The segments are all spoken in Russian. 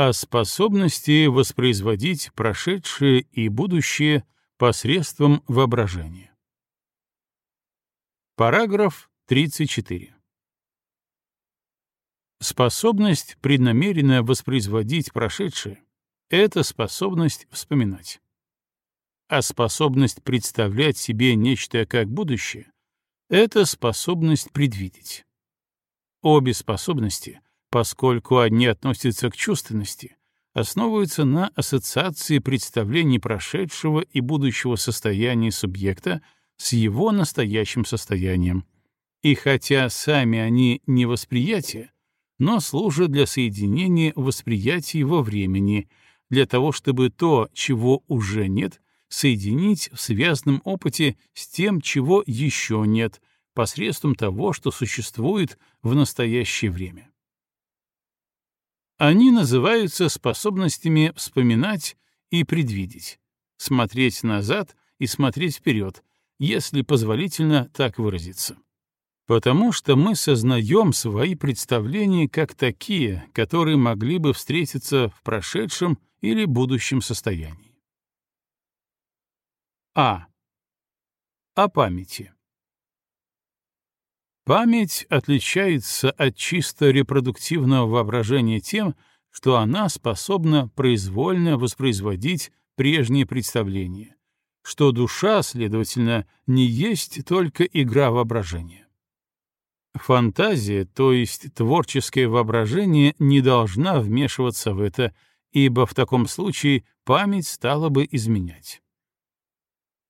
о способности воспроизводить прошедшее и будущее посредством воображения. Параграф 34. Способность преднамеренно воспроизводить прошедшее — это способность вспоминать. А способность представлять себе нечто как будущее — это способность предвидеть. Обе способности, поскольку одни относятся к чувственности, основываются на ассоциации представлений прошедшего и будущего состояния субъекта с его настоящим состоянием. И хотя сами они не восприятие, но служат для соединения восприятий во времени, для того, чтобы то, чего уже нет, соединить в связанном опыте с тем, чего еще нет, посредством того, что существует в настоящее время. Они называются способностями вспоминать и предвидеть, смотреть назад и смотреть вперед, если позволительно так выразиться. Потому что мы сознаем свои представления как такие, которые могли бы встретиться в прошедшем или будущем состоянии. А. О памяти. Память отличается от чисто репродуктивного воображения тем, что она способна произвольно воспроизводить прежние представления, что душа, следовательно, не есть только игра воображения. Фантазия, то есть творческое воображение, не должна вмешиваться в это, ибо в таком случае память стала бы изменять.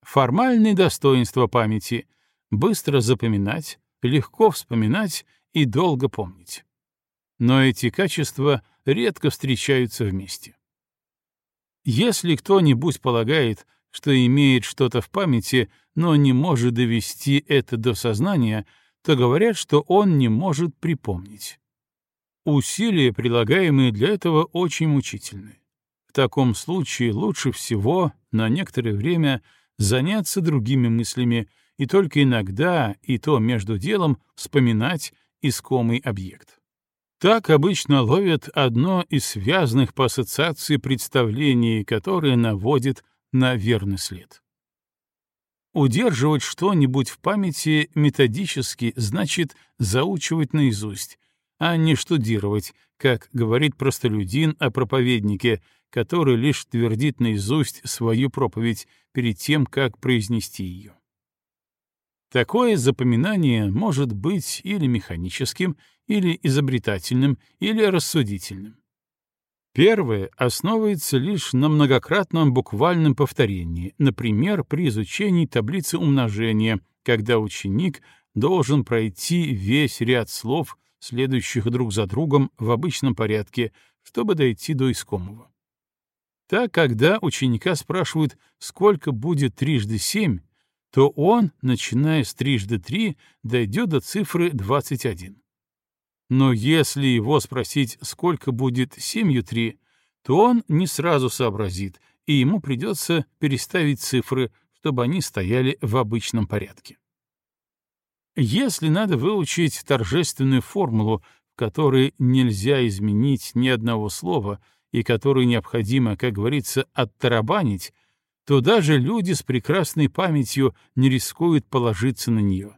Формальные достоинства памяти — быстро запоминать, легко вспоминать и долго помнить. Но эти качества редко встречаются вместе. Если кто-нибудь полагает, что имеет что-то в памяти, но не может довести это до сознания, то говорят, что он не может припомнить. Усилия, прилагаемые для этого, очень мучительны. В таком случае лучше всего на некоторое время заняться другими мыслями и только иногда, и то между делом, вспоминать искомый объект. Так обычно ловят одно из связанных по ассоциации представлений, которое наводит на верный след. Удерживать что-нибудь в памяти методически значит заучивать наизусть, а не штудировать, как говорит простолюдин о проповеднике, который лишь твердит наизусть свою проповедь перед тем, как произнести ее. Такое запоминание может быть или механическим, или изобретательным, или рассудительным. Первое основывается лишь на многократном буквальном повторении, например, при изучении таблицы умножения, когда ученик должен пройти весь ряд слов, следующих друг за другом в обычном порядке, чтобы дойти до искомого. Так, когда ученика спрашивают, сколько будет трижды семь, то он, начиная с трижды три, дойдет до цифры 21. Но если его спросить, сколько будет семью три, то он не сразу сообразит, и ему придется переставить цифры, чтобы они стояли в обычном порядке. Если надо выучить торжественную формулу, в которой нельзя изменить ни одного слова и которую необходимо, как говорится, оттарабанить, то даже люди с прекрасной памятью не рискуют положиться на нее.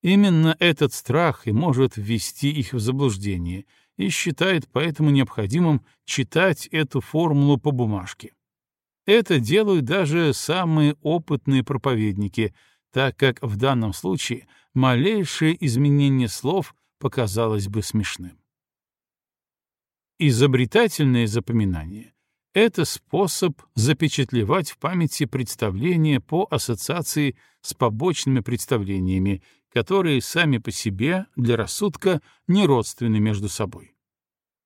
Именно этот страх и может ввести их в заблуждение, и считает поэтому необходимым читать эту формулу по бумажке. Это делают даже самые опытные проповедники, так как в данном случае малейшее изменение слов показалось бы смешным. Изобретательное запоминание это способ запечатлевать в памяти представления по ассоциации с побочными представлениями, которые сами по себе для рассудка не родственны между собой.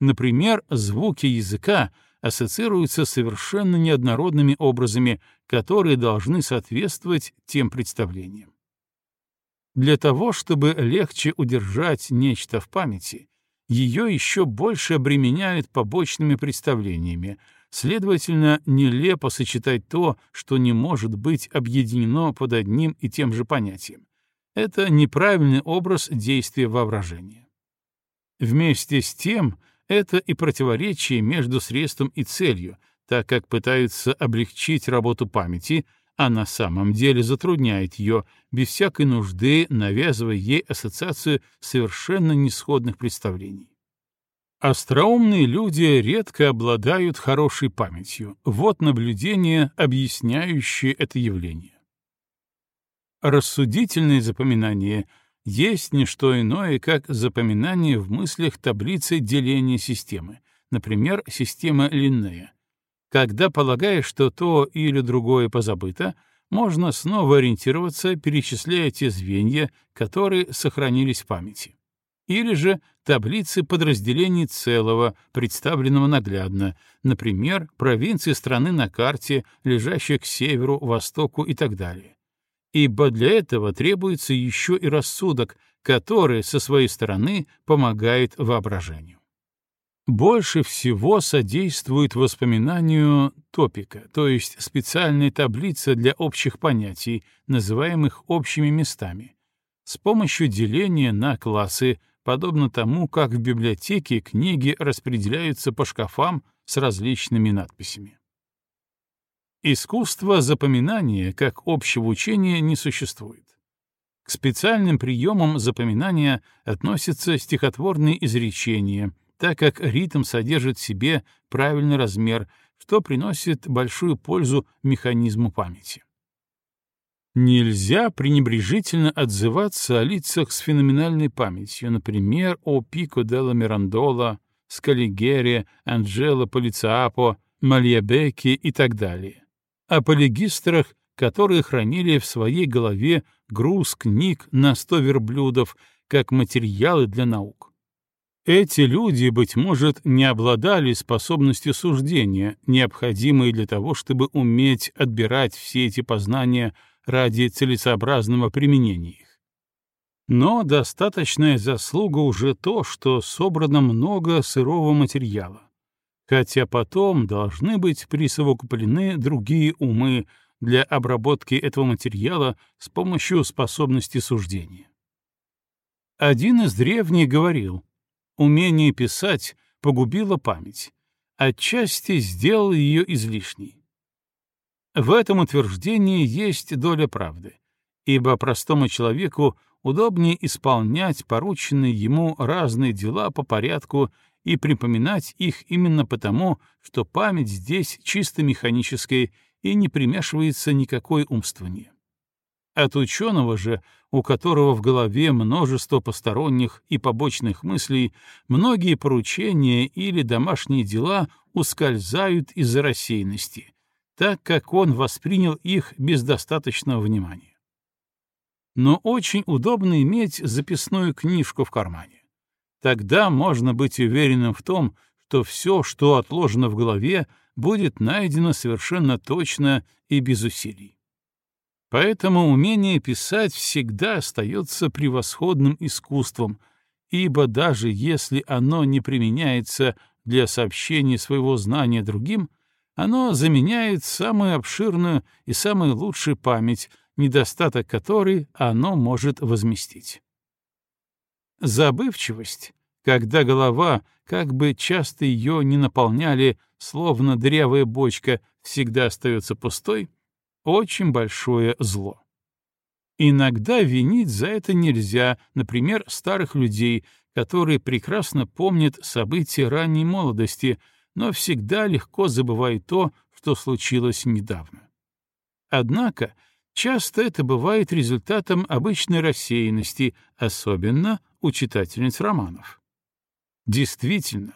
Например, звуки языка ассоциируются совершенно неоднородными образами, которые должны соответствовать тем представлениям. Для того, чтобы легче удержать нечто в памяти, ее еще больше обременяют побочными представлениями, Следовательно, нелепо сочетать то, что не может быть объединено под одним и тем же понятием. Это неправильный образ действия воображения. Вместе с тем, это и противоречие между средством и целью, так как пытаются облегчить работу памяти, а на самом деле затрудняет ее, без всякой нужды навязывая ей ассоциацию совершенно несходных представлений. Остроумные люди редко обладают хорошей памятью. Вот наблюдение, объясняющее это явление. Рассудительное запоминание есть не что иное, как запоминание в мыслях таблицы деления системы, например, система Линнея. Когда полагаешь, что то или другое позабыто, можно снова ориентироваться, перечисляя те звенья, которые сохранились в памяти или же таблицы подразделений целого, представленного наглядно, например, провинции страны на карте, лежащей к северу, востоку и так далее. Ибо для этого требуется еще и рассудок, который со своей стороны помогает воображению. Больше всего содействует воспоминанию топика, то есть специальная таблица для общих понятий, называемых общими местами, с помощью деления на классы, подобно тому, как в библиотеке книги распределяются по шкафам с различными надписями. Искусство запоминания как общего учения не существует. К специальным приемам запоминания относятся стихотворные изречения, так как ритм содержит в себе правильный размер, что приносит большую пользу механизму памяти. Нельзя пренебрежительно отзываться о лицах с феноменальной памятью, например, о Пико делла Мирандола, Скалигере, Анджело Полицапо, Мальябеке и так далее, о полигистрах, которые хранили в своей голове груз книг на сто верблюдов как материалы для наук. Эти люди, быть может, не обладали способностью суждения, необходимой для того, чтобы уметь отбирать все эти познания ради целесообразного применения их. Но достаточная заслуга уже то, что собрано много сырого материала, хотя потом должны быть присовокуплены другие умы для обработки этого материала с помощью способности суждения. Один из древних говорил, умение писать погубило память, отчасти сделал ее излишней. В этом утверждении есть доля правды, ибо простому человеку удобнее исполнять порученные ему разные дела по порядку и припоминать их именно потому, что память здесь чисто механическая и не примешивается никакой умствование. От ученого же, у которого в голове множество посторонних и побочных мыслей, многие поручения или домашние дела ускользают из-за рассеянности, так как он воспринял их без достаточного внимания. Но очень удобно иметь записную книжку в кармане. Тогда можно быть уверенным в том, что все, что отложено в голове, будет найдено совершенно точно и без усилий. Поэтому умение писать всегда остается превосходным искусством, ибо даже если оно не применяется для сообщения своего знания другим — оно заменяет самую обширную и самую лучшую память, недостаток которой оно может возместить. Забывчивость, когда голова, как бы часто ее не наполняли, словно дрявая бочка, всегда остается пустой, очень большое зло. Иногда винить за это нельзя, например, старых людей, которые прекрасно помнят события ранней молодости, но всегда легко забывает то, что случилось недавно. Однако часто это бывает результатом обычной рассеянности, особенно у читательниц романов. Действительно,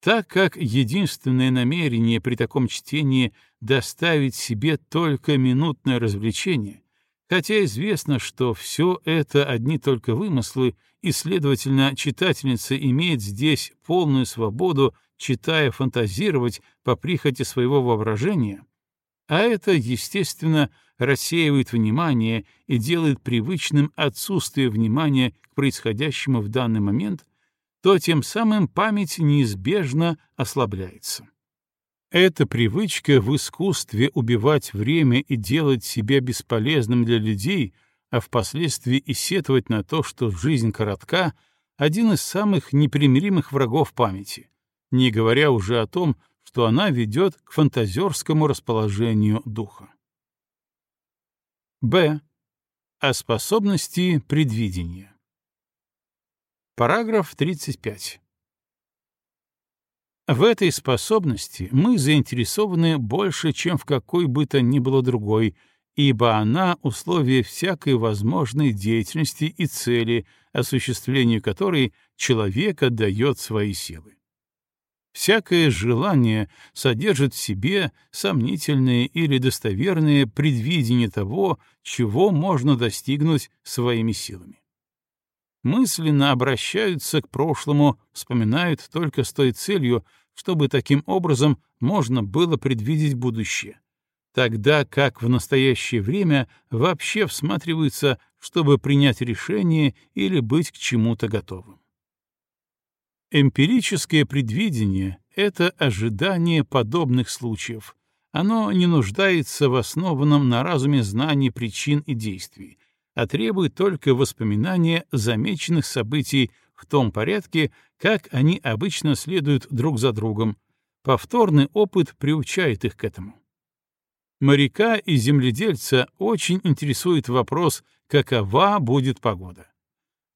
так как единственное намерение при таком чтении доставить себе только минутное развлечение, хотя известно, что все это одни только вымыслы, и, следовательно, читательница имеет здесь полную свободу читая, фантазировать по прихоти своего воображения, а это, естественно, рассеивает внимание и делает привычным отсутствие внимания к происходящему в данный момент, то тем самым память неизбежно ослабляется. Эта привычка в искусстве убивать время и делать себя бесполезным для людей, а впоследствии и сетовать на то, что жизнь коротка, один из самых непримиримых врагов памяти — не говоря уже о том, что она ведет к фантазерскому расположению духа. Б. О способности предвидения. Параграф 35. В этой способности мы заинтересованы больше, чем в какой бы то ни было другой, ибо она — условие всякой возможной деятельности и цели, осуществлению которой человек отдает свои силы. Всякое желание содержит в себе сомнительное или достоверное предвидение того, чего можно достигнуть своими силами. Мысленно обращаются к прошлому, вспоминают только с той целью, чтобы таким образом можно было предвидеть будущее, тогда как в настоящее время вообще всматриваются, чтобы принять решение или быть к чему-то готовым. Эмпирическое предвидение — это ожидание подобных случаев. Оно не нуждается в основанном на разуме знании причин и действий, а требует только воспоминания замеченных событий в том порядке, как они обычно следуют друг за другом. Повторный опыт приучает их к этому. Моряка и земледельца очень интересует вопрос, какова будет погода.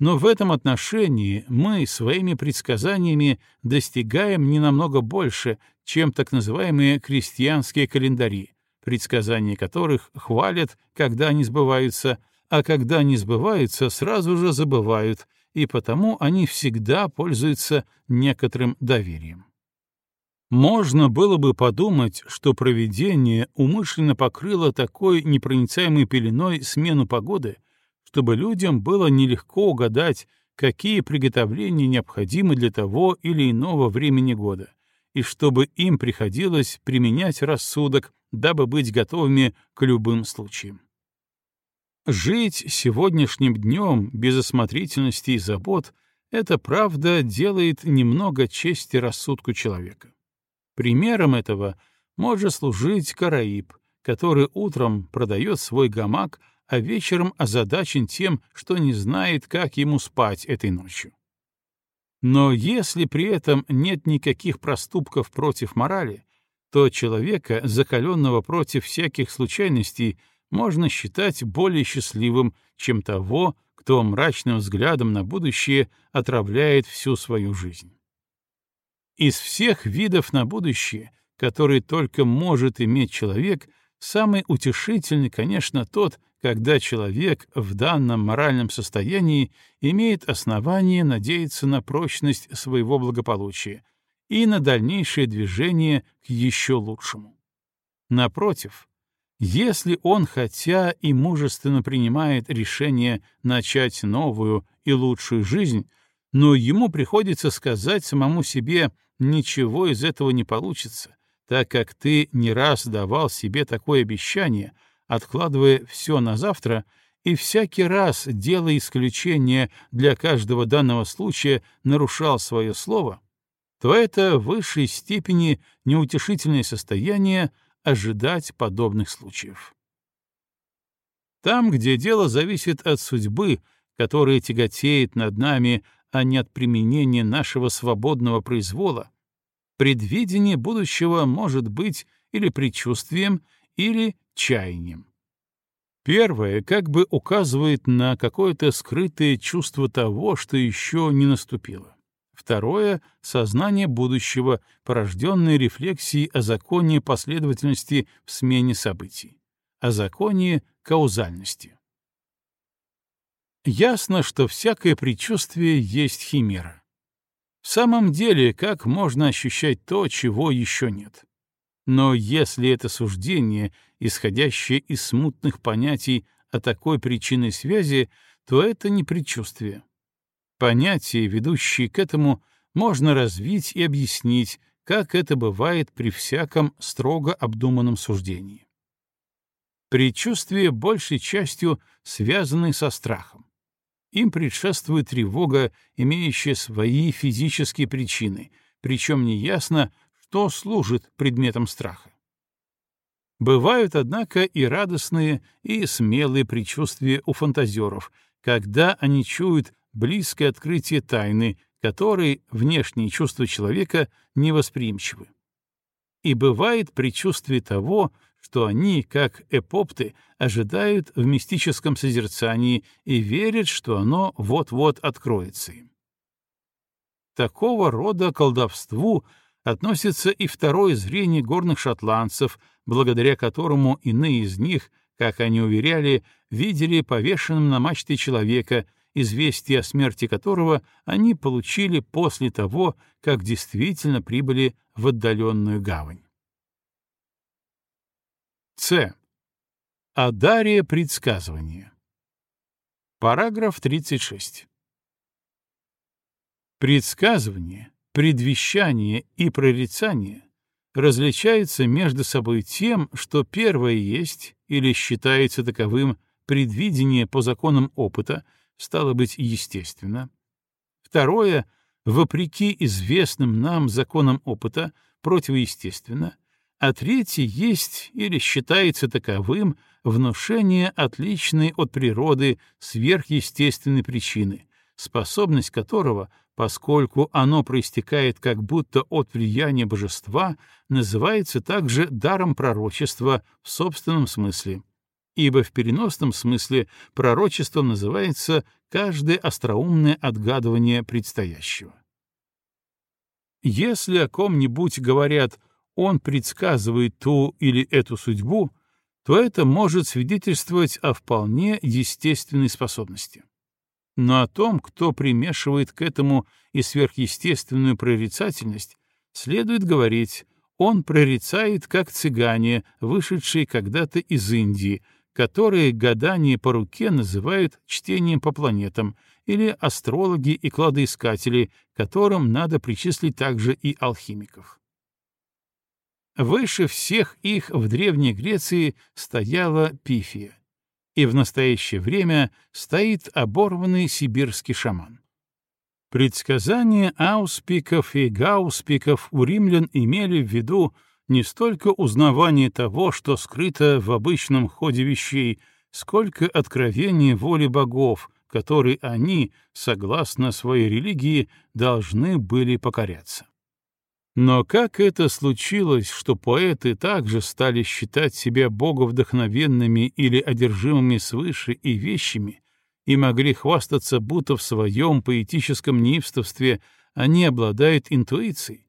Но в этом отношении мы своими предсказаниями достигаем не намного больше, чем так называемые крестьянские календари, предсказания которых хвалят, когда они сбываются, а когда они сбываются, сразу же забывают, и потому они всегда пользуются некоторым доверием. Можно было бы подумать, что провидение умышленно покрыло такой непроницаемой пеленой смену погоды, чтобы людям было нелегко угадать, какие приготовления необходимы для того или иного времени года, и чтобы им приходилось применять рассудок, дабы быть готовыми к любым случаям. Жить сегодняшним днем без осмотрительности и забот — это, правда, делает немного чести рассудку человека. Примером этого может служить караиб, который утром продает свой гамак, а вечером озадачен тем, что не знает, как ему спать этой ночью. Но если при этом нет никаких проступков против морали, то человека, закаленного против всяких случайностей, можно считать более счастливым, чем того, кто мрачным взглядом на будущее отравляет всю свою жизнь. Из всех видов на будущее, которые только может иметь человек, самый утешительный, конечно, тот, когда человек в данном моральном состоянии имеет основание надеяться на прочность своего благополучия и на дальнейшее движение к еще лучшему. Напротив, если он хотя и мужественно принимает решение начать новую и лучшую жизнь, но ему приходится сказать самому себе «ничего из этого не получится», так как ты не раз давал себе такое обещание — откладывая все на завтра и всякий раз, делая исключение для каждого данного случая, нарушал свое слово, то это в высшей степени неутешительное состояние ожидать подобных случаев. Там, где дело зависит от судьбы, которая тяготеет над нами, а не от применения нашего свободного произвола, предвидение будущего может быть или предчувствием, или чаянием. Первое как бы указывает на какое-то скрытое чувство того, что еще не наступило. Второе — сознание будущего, порожденное рефлексией о законе последовательности в смене событий, о законе каузальности. Ясно, что всякое предчувствие есть химера. В самом деле, как можно ощущать то, чего еще нет? Но если это суждение, исходящее из смутных понятий о такой причинной связи, то это не предчувствие. Понятия, ведущие к этому, можно развить и объяснить, как это бывает при всяком строго обдуманном суждении. Предчувствия большей частью связаны со страхом. Им предшествует тревога, имеющая свои физические причины, причем неясно, что служит предметом страха. Бывают, однако, и радостные, и смелые предчувствия у фантазеров, когда они чуют близкое открытие тайны, которой внешние чувства человека невосприимчивы. И бывает предчувствие того, что они, как эпопты, ожидают в мистическом созерцании и верят, что оно вот-вот откроется им. Такого рода колдовству относится и второе зрение горных шотландцев, благодаря которому иные из них, как они уверяли, видели повешенным на мачте человека, известие о смерти которого они получили после того, как действительно прибыли в отдаленную гавань. С. Адария предсказывания. Параграф 36. Предсказывание, предвещание и прорицание различаются между собой тем, что первое есть или считается таковым предвидение по законам опыта, стало быть, естественно. Второе, вопреки известным нам законам опыта, противоестественно, а третье есть или считается таковым внушение отличной от природы сверхъестественной причины, способность которого, поскольку оно проистекает как будто от влияния божества, называется также даром пророчества в собственном смысле, ибо в переносном смысле пророчеством называется каждое остроумное отгадывание предстоящего. Если о ком-нибудь говорят он предсказывает ту или эту судьбу, то это может свидетельствовать о вполне естественной способности. Но о том, кто примешивает к этому и сверхъестественную прорицательность, следует говорить, он прорицает как цыгане, вышедшие когда-то из Индии, которые гадание по руке называют чтением по планетам, или астрологи и кладоискатели, которым надо причислить также и алхимиков. Выше всех их в Древней Греции стояла Пифия, и в настоящее время стоит оборванный сибирский шаман. Предсказания ауспиков и гауспиков у римлян имели в виду не столько узнавание того, что скрыто в обычном ходе вещей, сколько откровение воли богов, которой они, согласно своей религии, должны были покоряться. Но как это случилось, что поэты также стали считать себя боговдохновенными или одержимыми свыше и вещами, и могли хвастаться, будто в своем поэтическом неистовстве они обладают интуицией,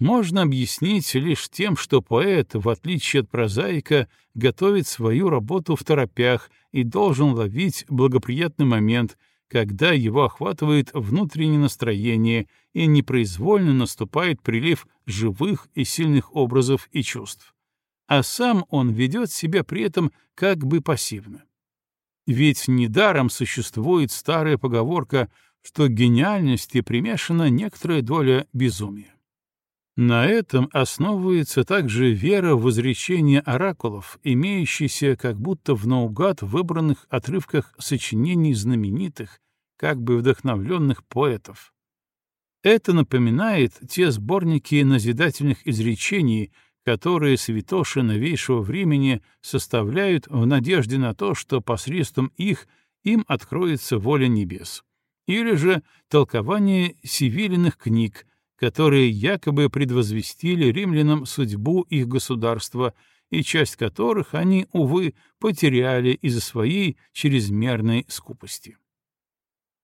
можно объяснить лишь тем, что поэт, в отличие от прозаика, готовит свою работу в торопях и должен ловить благоприятный момент — когда его охватывает внутреннее настроение и непроизвольно наступает прилив живых и сильных образов и чувств. А сам он ведет себя при этом как бы пассивно. Ведь недаром существует старая поговорка, что гениальности примешана некоторая доля безумия. На этом основывается также вера в изречения оракулов, имеющиеся как будто в наугад выбранных отрывках сочинений знаменитых, как бы вдохновленных поэтов. Это напоминает те сборники назидательных изречений, которые святоши новейшего времени составляют в надежде на то, что посредством их им откроется воля небес, или же толкование сивилиных книг, которые якобы предвозвестили римлянам судьбу их государства и часть которых они, увы, потеряли из-за своей чрезмерной скупости.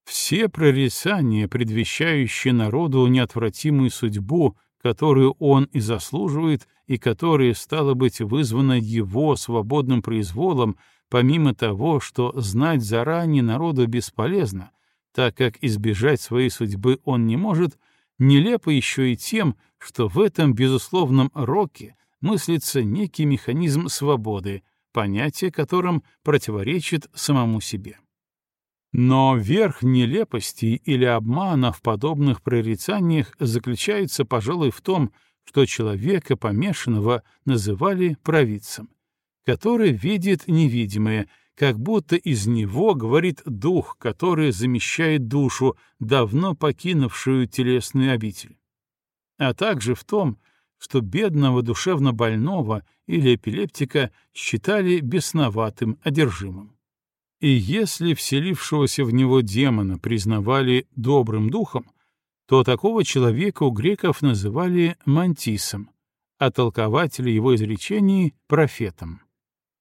Все прорицания, предвещающие народу неотвратимую судьбу, которую он и заслуживает, и которая, стала быть, вызвана его свободным произволом, помимо того, что знать заранее народу бесполезно, так как избежать своей судьбы он не может, нелепо еще и тем, что в этом безусловном роке мыслится некий механизм свободы, понятие которым противоречит самому себе. Но верх нелепости или обмана в подобных прорицаниях заключается, пожалуй, в том, что человека помешанного называли провидцем, который видит невидимое, как будто из него говорит дух, который замещает душу, давно покинувшую телесную обитель. А также в том, что бедного душевно больного или эпилептика считали бесноватым, одержимым. И если вселившегося в него демона признавали добрым духом, то такого человека у греков называли мантисом, а толкователи его изречений — профетом.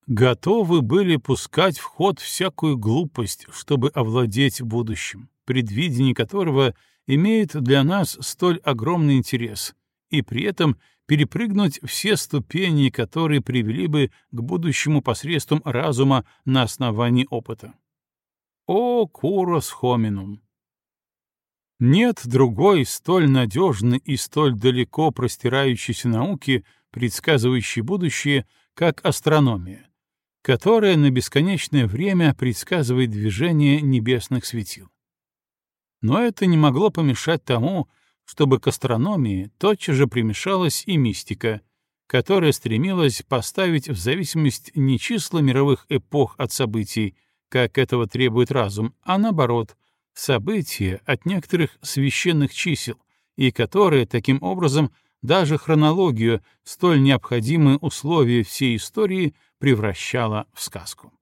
Готовы были пускать в ход всякую глупость, чтобы овладеть будущим, предвидение которого имеет для нас столь огромный интерес, и при этом перепрыгнуть все ступени, которые привели бы к будущему посредством разума на основании опыта. О, курос хоминум! Нет другой столь надежной и столь далеко простирающейся науки, предсказывающей будущее, как астрономия, которая на бесконечное время предсказывает движение небесных светил. Но это не могло помешать тому, чтобы к астрономии тотчас же примешалась и мистика, которая стремилась поставить в зависимость не числа мировых эпох от событий, как этого требует разум, а наоборот, события от некоторых священных чисел, и которая таким образом даже хронологию, столь необходимые условия всей истории, превращала в сказку.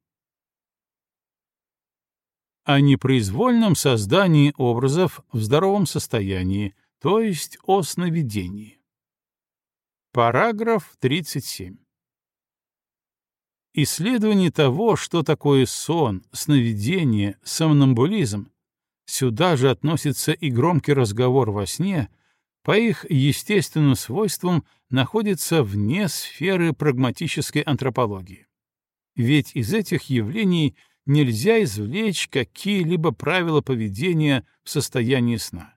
О непроизвольном создании образов в здоровом состоянии, то есть о сновидении. Параграф 37. Исследование того, что такое сон, сновидение, сомнамбулизм, сюда же относится и громкий разговор во сне, по их естественным свойствам находится вне сферы прагматической антропологии. Ведь из этих явлений нельзя извлечь какие-либо правила поведения в состоянии сна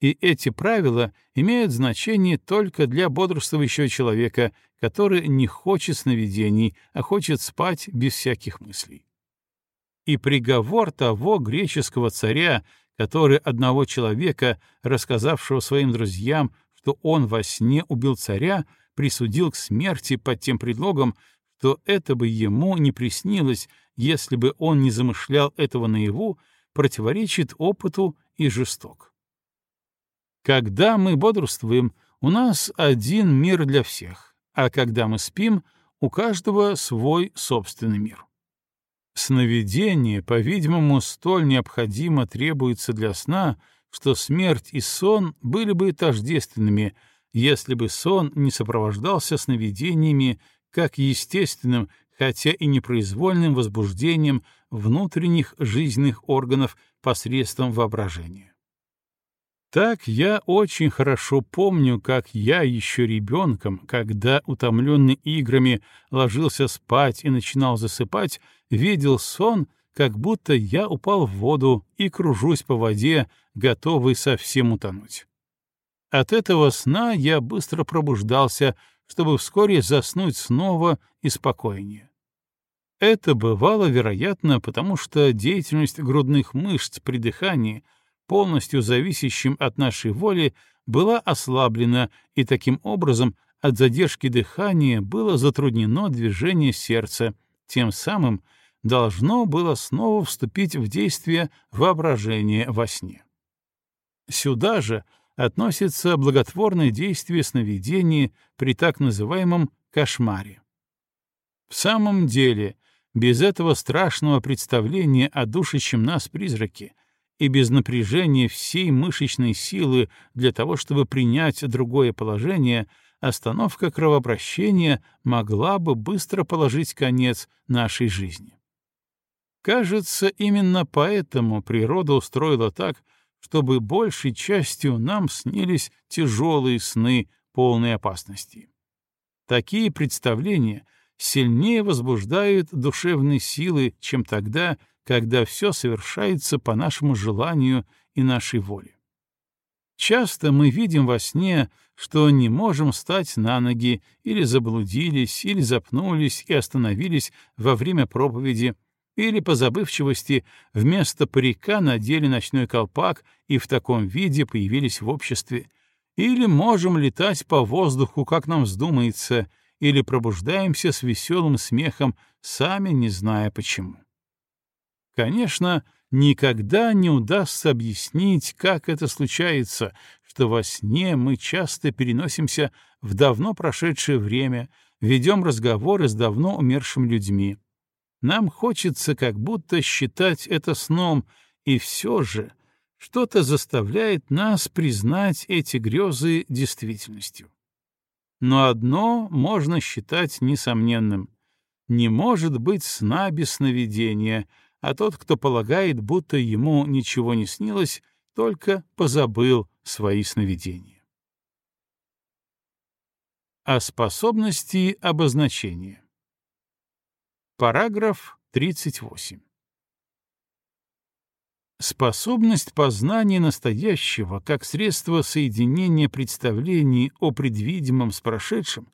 и эти правила имеют значение только для бодрствующего человека, который не хочет сновидений, а хочет спать без всяких мыслей. И приговор того греческого царя, который одного человека, рассказавшего своим друзьям, что он во сне убил царя, присудил к смерти под тем предлогом, что это бы ему не приснилось, если бы он не замышлял этого наяву, противоречит опыту и жесток. Когда мы бодрствуем, у нас один мир для всех, а когда мы спим, у каждого свой собственный мир. Сновидение, по-видимому, столь необходимо требуется для сна, что смерть и сон были бы тождественными, если бы сон не сопровождался сновидениями как естественным, хотя и непроизвольным возбуждением внутренних жизненных органов посредством воображения. Так я очень хорошо помню, как я еще ребенком, когда, утомленный играми, ложился спать и начинал засыпать, видел сон, как будто я упал в воду и кружусь по воде, готовый совсем утонуть. От этого сна я быстро пробуждался, чтобы вскоре заснуть снова и спокойнее. Это бывало, вероятно, потому что деятельность грудных мышц при дыхании — полностью зависящим от нашей воли, была ослаблена, и таким образом от задержки дыхания было затруднено движение сердца, тем самым должно было снова вступить в действие воображение во сне. Сюда же относится благотворное действие сновидения при так называемом кошмаре. В самом деле, без этого страшного представления о душащем нас призраке и без напряжения всей мышечной силы для того, чтобы принять другое положение, остановка кровообращения могла бы быстро положить конец нашей жизни. Кажется, именно поэтому природа устроила так, чтобы большей частью нам снились тяжелые сны, полные опасности. Такие представления сильнее возбуждают душевные силы, чем тогда, когда все совершается по нашему желанию и нашей воле. Часто мы видим во сне, что не можем встать на ноги, или заблудились, или запнулись и остановились во время проповеди, или по забывчивости вместо парика надели ночной колпак и в таком виде появились в обществе, или можем летать по воздуху, как нам вздумается, или пробуждаемся с веселым смехом, сами не зная почему. Конечно, никогда не удастся объяснить, как это случается, что во сне мы часто переносимся в давно прошедшее время, ведем разговоры с давно умершими людьми. Нам хочется как будто считать это сном, и все же, что-то заставляет нас признать эти грезы действительностью. Но одно можно считать несомненным. Не может быть сна без сновидения, а тот, кто полагает, будто ему ничего не снилось, только позабыл свои сновидения. О способности обозначения. Параграф 38. Способность познания настоящего как средство соединения представлений о предвидимом с прошедшим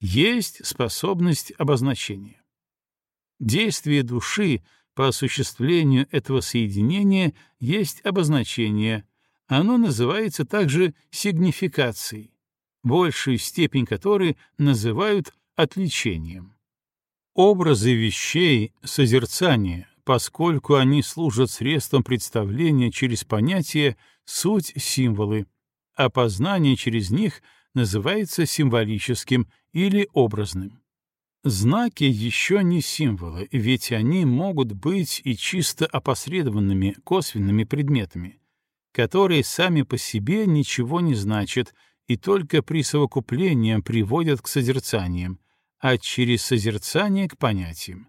есть способность обозначения. Действие души по осуществлению этого соединения есть обозначение, оно называется также сигнификацией, большую степень которой называют отличением. Образы вещей, созерцание, поскольку они служат средством представления через понятие суть символы, а познание через них называется символическим или образным. Знаки еще не символы, ведь они могут быть и чисто опосредованными косвенными предметами, которые сами по себе ничего не значат и только при совокуплении приводят к созерцаниям, а через созерцание к понятиям.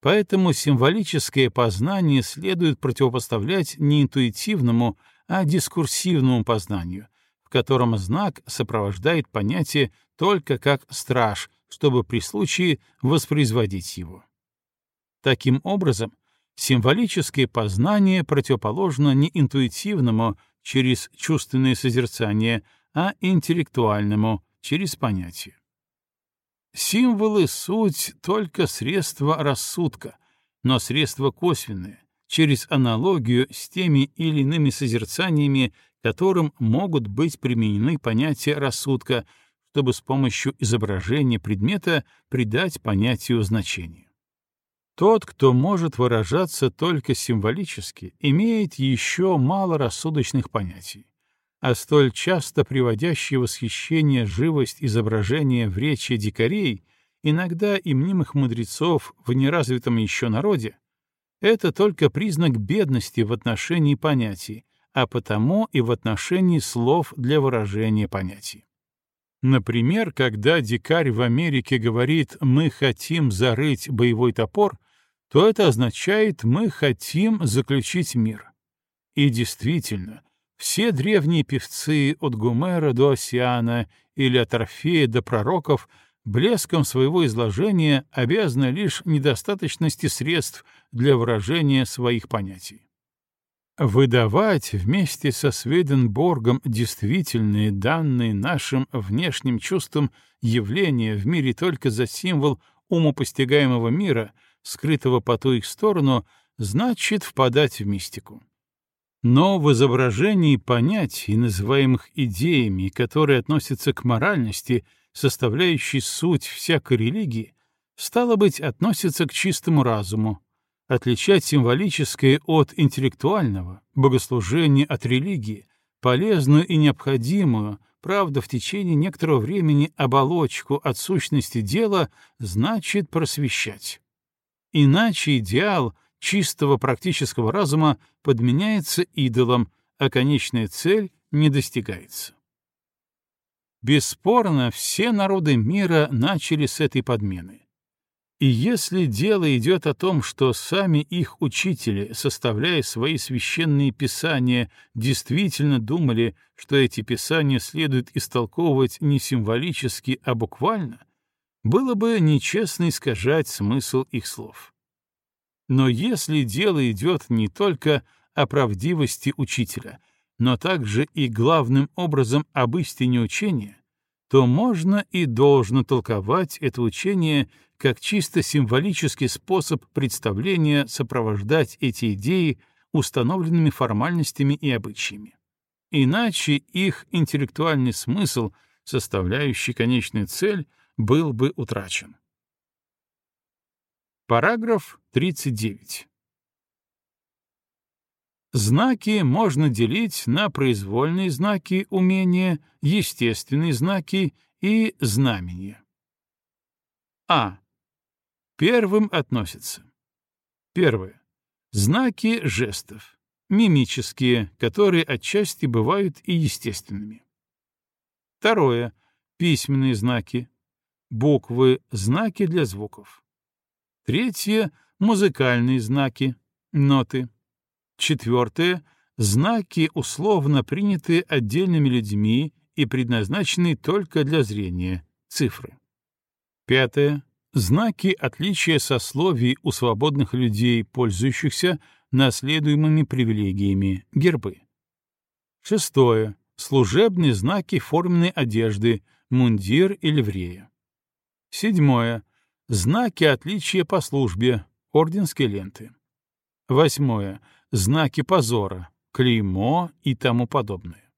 Поэтому символическое познание следует противопоставлять не интуитивному, а дискурсивному познанию, в котором знак сопровождает понятие только как страж, чтобы при случае воспроизводить его. Таким образом, символическое познание противоположно не интуитивному через чувственное созерцание, а интеллектуальному через понятие. Символы — суть только средства рассудка, но средства косвенные, через аналогию с теми или иными созерцаниями, которым могут быть применены понятия рассудка, чтобы с помощью изображения предмета придать понятию значение. Тот, кто может выражаться только символически, имеет еще мало рассудочных понятий а столь часто приводящее восхищение живость изображения в речи дикарей, иногда и мнимых мудрецов в неразвитом еще народе, это только признак бедности в отношении понятий, а потому и в отношении слов для выражения понятий. Например, когда дикарь в Америке говорит «мы хотим зарыть боевой топор», то это означает «мы хотим заключить мир». И действительно, все древние певцы от Гумера до Осиана или от Орфея до пророков блеском своего изложения обязаны лишь недостаточности средств для выражения своих понятий. Выдавать вместе со Сведенборгом действительные данные нашим внешним чувствам явления в мире только за символ умопостигаемого мира, скрытого по ту их сторону, значит впадать в мистику. Но в изображении понятий, называемых идеями, которые относятся к моральности, составляющей суть всякой религии, стало быть, относятся к чистому разуму, отличать символическое от интеллектуального, богослужение от религии, полезную и необходимую, правда, в течение некоторого времени оболочку от сущности дела, значит просвещать. Иначе идеал — чистого практического разума подменяется идолом, а конечная цель не достигается. Бесспорно, все народы мира начали с этой подмены. И если дело идет о том, что сами их учители, составляя свои священные писания, действительно думали, что эти писания следует истолковывать не символически, а буквально, было бы нечестно искажать смысл их слов. Но если дело идет не только о правдивости учителя, но также и главным образом об истине учения, то можно и должно толковать это учение как чисто символический способ представления сопровождать эти идеи установленными формальностями и обычаями. Иначе их интеллектуальный смысл, составляющий конечную цель, был бы утрачен. Параграф 39. Знаки можно делить на произвольные знаки умения, естественные знаки и знамения. А. Первым относятся. Первое. Знаки жестов. Мимические, которые отчасти бывают и естественными. Второе. Письменные знаки. Буквы — знаки для звуков. Третье — музыкальные знаки, ноты. Четвертое — знаки, условно принятые отдельными людьми и предназначенные только для зрения, цифры. Пятое — знаки отличия сословий у свободных людей, пользующихся наследуемыми привилегиями, гербы. Шестое — служебные знаки форменной одежды, мундир и ливрея. Седьмое — знаки отличия по службе, орденские ленты. Восьмое — знаки позора, клеймо и тому подобное.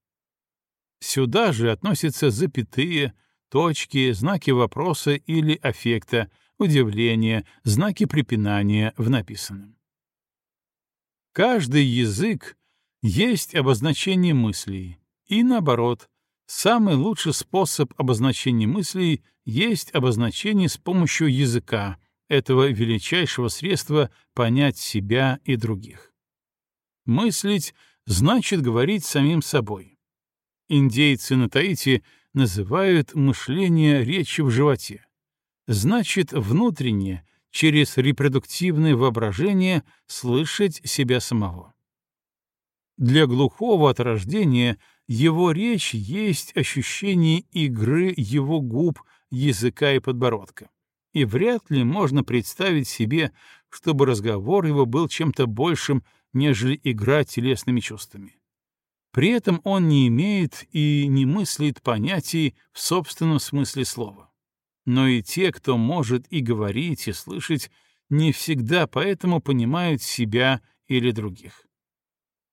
Сюда же относятся запятые, точки, знаки вопроса или аффекта, удивления, знаки препинания в написанном. Каждый язык есть обозначение мыслей, и наоборот, самый лучший способ обозначения мыслей есть обозначение с помощью языка, этого величайшего средства понять себя и других. Мыслить значит говорить самим собой. Индейцы на Таити называют мышление речью в животе. Значит, внутреннее, через репродуктивное воображение слышать себя самого. Для глухого от рождения его речь есть ощущение игры его губ, языка и подбородка. И вряд ли можно представить себе, чтобы разговор его был чем-то большим, нежели игра телесными чувствами. При этом он не имеет и не мыслит понятий в собственном смысле слова но и те, кто может и говорить, и слышать, не всегда поэтому понимают себя или других.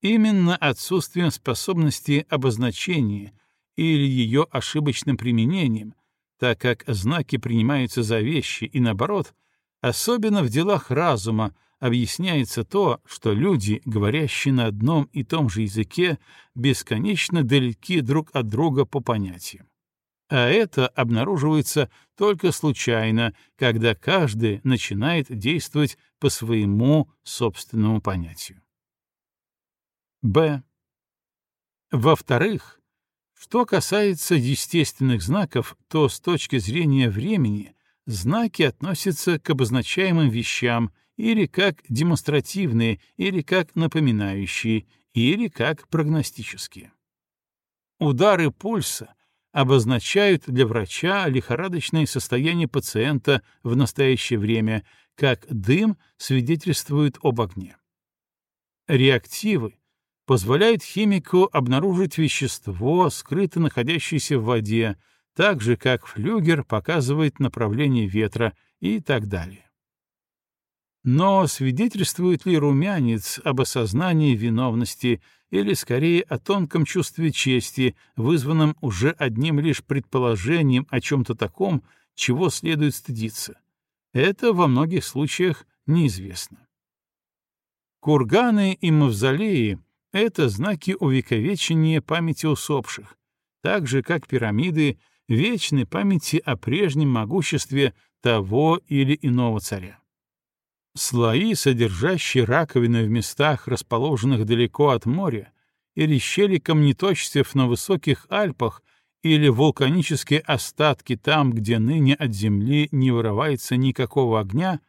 Именно отсутствием способности обозначения или ее ошибочным применением, так как знаки принимаются за вещи и наоборот, особенно в делах разума, объясняется то, что люди, говорящие на одном и том же языке, бесконечно далеки друг от друга по понятиям а это обнаруживается только случайно, когда каждый начинает действовать по своему собственному понятию. Б. Во-вторых, что касается естественных знаков, то с точки зрения времени знаки относятся к обозначаемым вещам или как демонстративные, или как напоминающие, или как прогностические. Удары пульса обозначают для врача лихорадочное состояние пациента в настоящее время, как дым свидетельствует об огне. Реактивы позволяют химику обнаружить вещество, скрыто находящееся в воде, так же, как флюгер показывает направление ветра и так далее. Но свидетельствует ли румянец об осознании виновности или, скорее, о тонком чувстве чести, вызванном уже одним лишь предположением о чем-то таком, чего следует стыдиться? Это во многих случаях неизвестно. Курганы и мавзолеи — это знаки увековечения памяти усопших, так же, как пирамиды — вечной памяти о прежнем могуществе того или иного царя. Слои, содержащие раковины в местах, расположенных далеко от моря, или щели камнеточцев на высоких Альпах, или вулканические остатки там, где ныне от земли не вырывается никакого огня,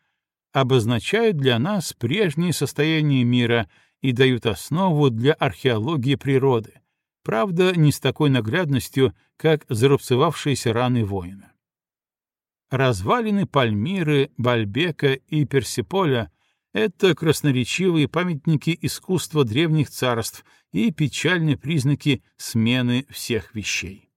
обозначают для нас прежнее состояние мира и дают основу для археологии природы, правда, не с такой наглядностью, как зарубцевавшиеся раны воина. Развалины Пальмиры, Бальбека и Персиполя — это красноречивые памятники искусства древних царств и печальные признаки смены всех вещей.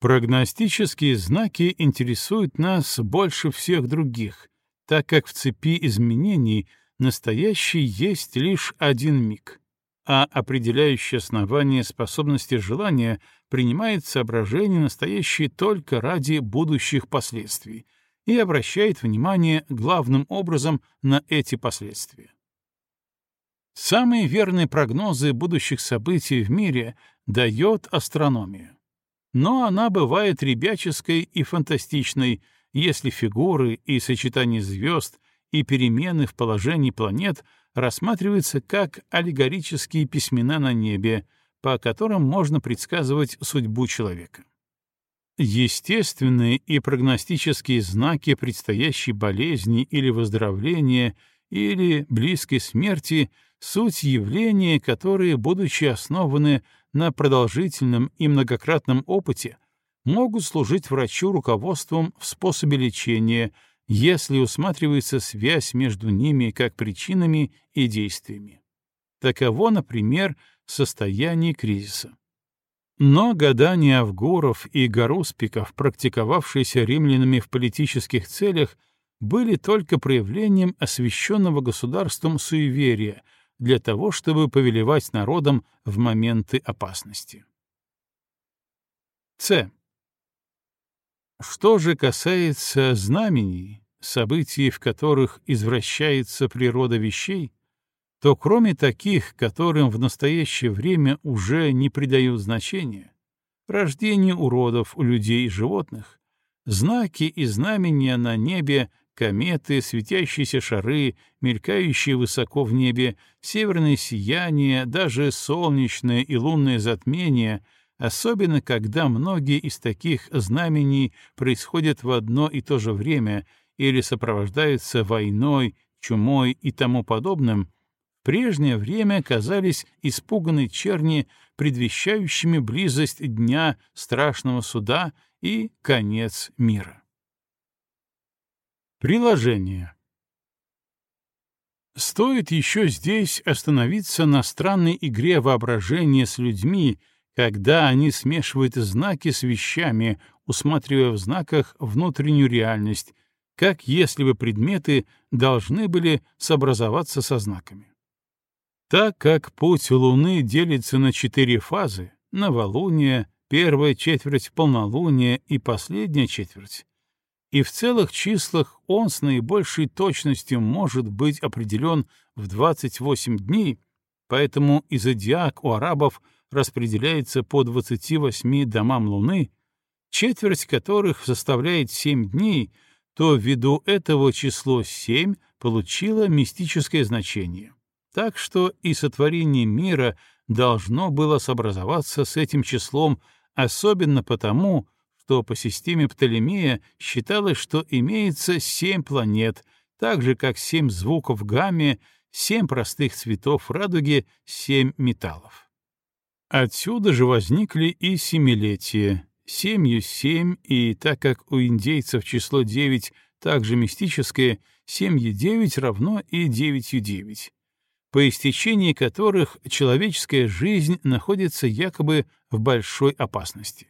Прогностические знаки интересуют нас больше всех других, так как в цепи изменений настоящий есть лишь один миг, а определяющее основание способности желания принимает соображения, настоящие только ради будущих последствий, и обращает внимание главным образом на эти последствия. Самые верные прогнозы будущих событий в мире дает астрономия. Но она бывает ребяческой и фантастичной, если фигуры и сочетания звезд и перемены в положении планет рассматриваются как аллегорические письмена на небе, по которым можно предсказывать судьбу человека. Естественные и прогностические знаки предстоящей болезни или выздоровления или близкой смерти — суть явления, которые, будучи основаны на продолжительном и многократном опыте, могут служить врачу руководством в способе лечения, если усматривается связь между ними как причинами и действиями. Таково, например, состояние кризиса. Но гадания Авгуров и Гаруспиков, практиковавшиеся римлянами в политических целях, были только проявлением освященного государством суеверия для того, чтобы повелевать народом в моменты опасности. С. Что же касается знамений, событий, в которых извращается природа вещей, то кроме таких, которым в настоящее время уже не придают значения, рождение уродов у людей и животных, знаки и знамения на небе, кометы, светящиеся шары, мелькающие высоко в небе, северное сияние, даже солнечное и лунное затмение, особенно когда многие из таких знамений происходят в одно и то же время или сопровождаются войной, чумой и тому подобным, в прежнее время казались испуганной черни, предвещающими близость дня страшного суда и конец мира. Приложение. Стоит еще здесь остановиться на странной игре воображения с людьми, когда они смешивают знаки с вещами, усматривая в знаках внутреннюю реальность, как если бы предметы должны были сообразоваться со знаками. Так как путь Луны делится на четыре фазы — новолуние, первая четверть полнолуния и последняя четверть, и в целых числах он с наибольшей точностью может быть определен в 28 дней, поэтому и зодиак у арабов распределяется по 28 домам Луны, четверть которых составляет 7 дней, то ввиду этого число 7 получило мистическое значение. Так что и сотворение мира должно было сообразоваться с этим числом, особенно потому, что по системе Птолемея считалось, что имеется семь планет, так же как семь звуков в гамме, семь простых цветов в радуге, семь металлов. Отсюда же возникли и семилетия, семью семь, и так как у индейцев число девять также мистическое, семью девять равно и девятью девять по истечении которых человеческая жизнь находится якобы в большой опасности.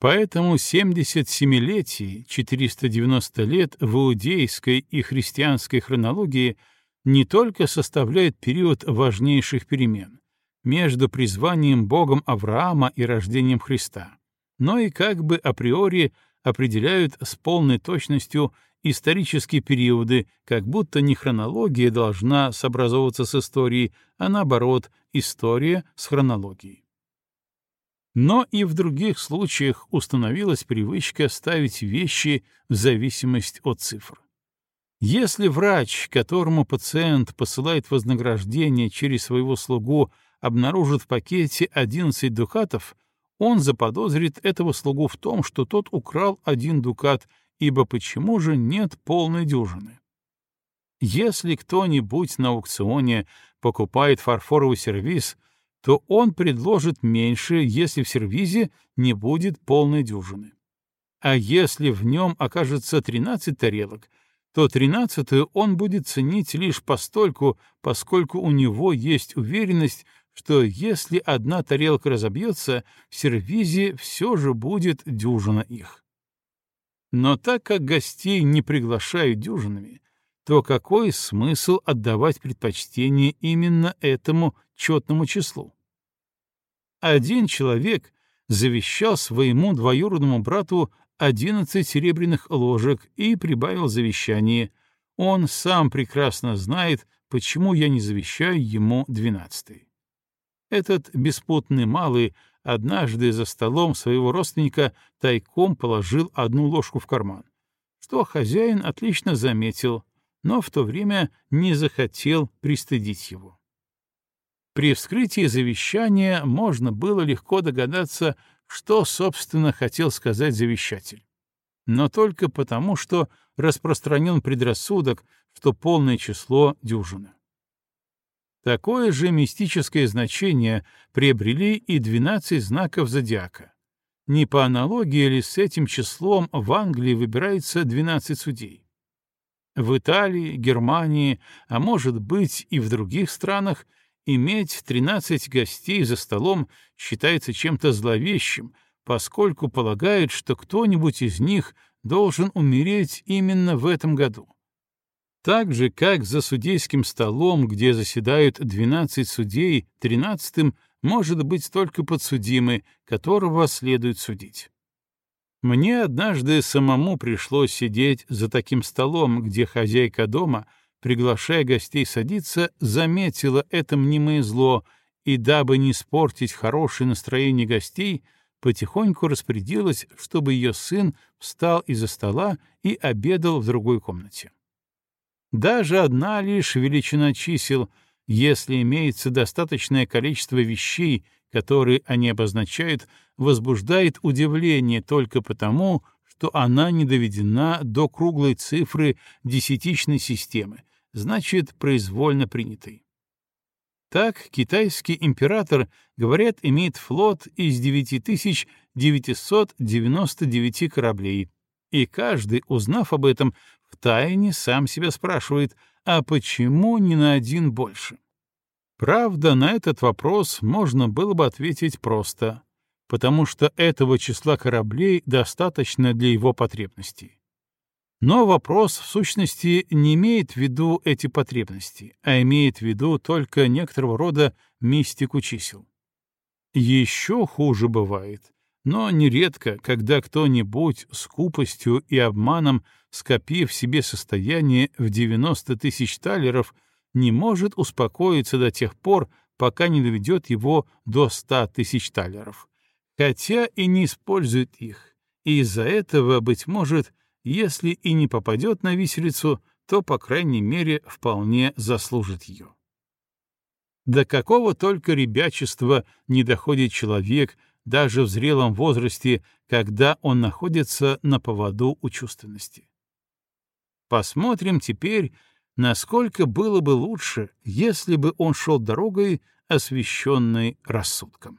Поэтому 77-летие, 490 лет в иудейской и христианской хронологии не только составляют период важнейших перемен между призванием Богом Авраама и рождением Христа, но и как бы априори определяют с полной точностью исторические периоды, как будто не хронология должна сообразовываться с историей, а наоборот, история с хронологией. Но и в других случаях установилась привычка ставить вещи в зависимость от цифр. Если врач, которому пациент посылает вознаграждение через своего слугу, обнаружит в пакете 11 дукатов, он заподозрит этого слугу в том, что тот украл один дукат ибо почему же нет полной дюжины? Если кто-нибудь на аукционе покупает фарфоровый сервиз, то он предложит меньше, если в сервизе не будет полной дюжины. А если в нем окажется 13 тарелок, то тринадцатую он будет ценить лишь постольку, поскольку у него есть уверенность, что если одна тарелка разобьется, в сервизе все же будет дюжина их. Но так как гостей не приглашают дюжинами, то какой смысл отдавать предпочтение именно этому четному числу? Один человек завещал своему двоюродному брату 11 серебряных ложек и прибавил завещание. Он сам прекрасно знает, почему я не завещаю ему двенадцатый. Этот беспутный малый однажды за столом своего родственника тайком положил одну ложку в карман, что хозяин отлично заметил, но в то время не захотел пристыдить его. При вскрытии завещания можно было легко догадаться, что, собственно, хотел сказать завещатель. Но только потому, что распространен предрассудок, что полное число — дюжина. Такое же мистическое значение приобрели и 12 знаков зодиака. Не по аналогии ли с этим числом в Англии выбирается 12 судей? В Италии, Германии, а может быть и в других странах, иметь 13 гостей за столом считается чем-то зловещим, поскольку полагают, что кто-нибудь из них должен умереть именно в этом году. Так же, как за судейским столом, где заседают 12 судей, 13-м может быть только подсудимый, которого следует судить. Мне однажды самому пришлось сидеть за таким столом, где хозяйка дома, приглашая гостей садиться, заметила это мнимое зло и, дабы не испортить хорошее настроение гостей, потихоньку распорядилась, чтобы ее сын встал из-за стола и обедал в другой комнате. Даже одна лишь величина чисел, если имеется достаточное количество вещей, которые они обозначают, возбуждает удивление только потому, что она не доведена до круглой цифры десятичной системы, значит, произвольно принятой. Так, китайский император, говорят, имеет флот из 9999 кораблей, и каждый, узнав об этом, втайне сам себя спрашивает, а почему не на один больше? Правда, на этот вопрос можно было бы ответить просто, потому что этого числа кораблей достаточно для его потребностей. Но вопрос, в сущности, не имеет в виду эти потребности, а имеет в виду только некоторого рода мистику чисел. Еще хуже бывает, но нередко, когда кто-нибудь скупостью и обманом, скопив себе состояние в 90 тысяч талеров, не может успокоиться до тех пор, пока не доведет его до 100 тысяч талеров, хотя и не использует их, и из-за этого, быть может, если и не попадет на виселицу, то, по крайней мере, вполне заслужит ее. До какого только ребячества не доходит человек, даже в зрелом возрасте, когда он находится на поводу у чувственности. Посмотрим теперь, насколько было бы лучше, если бы он шел дорогой, освещенной рассудком.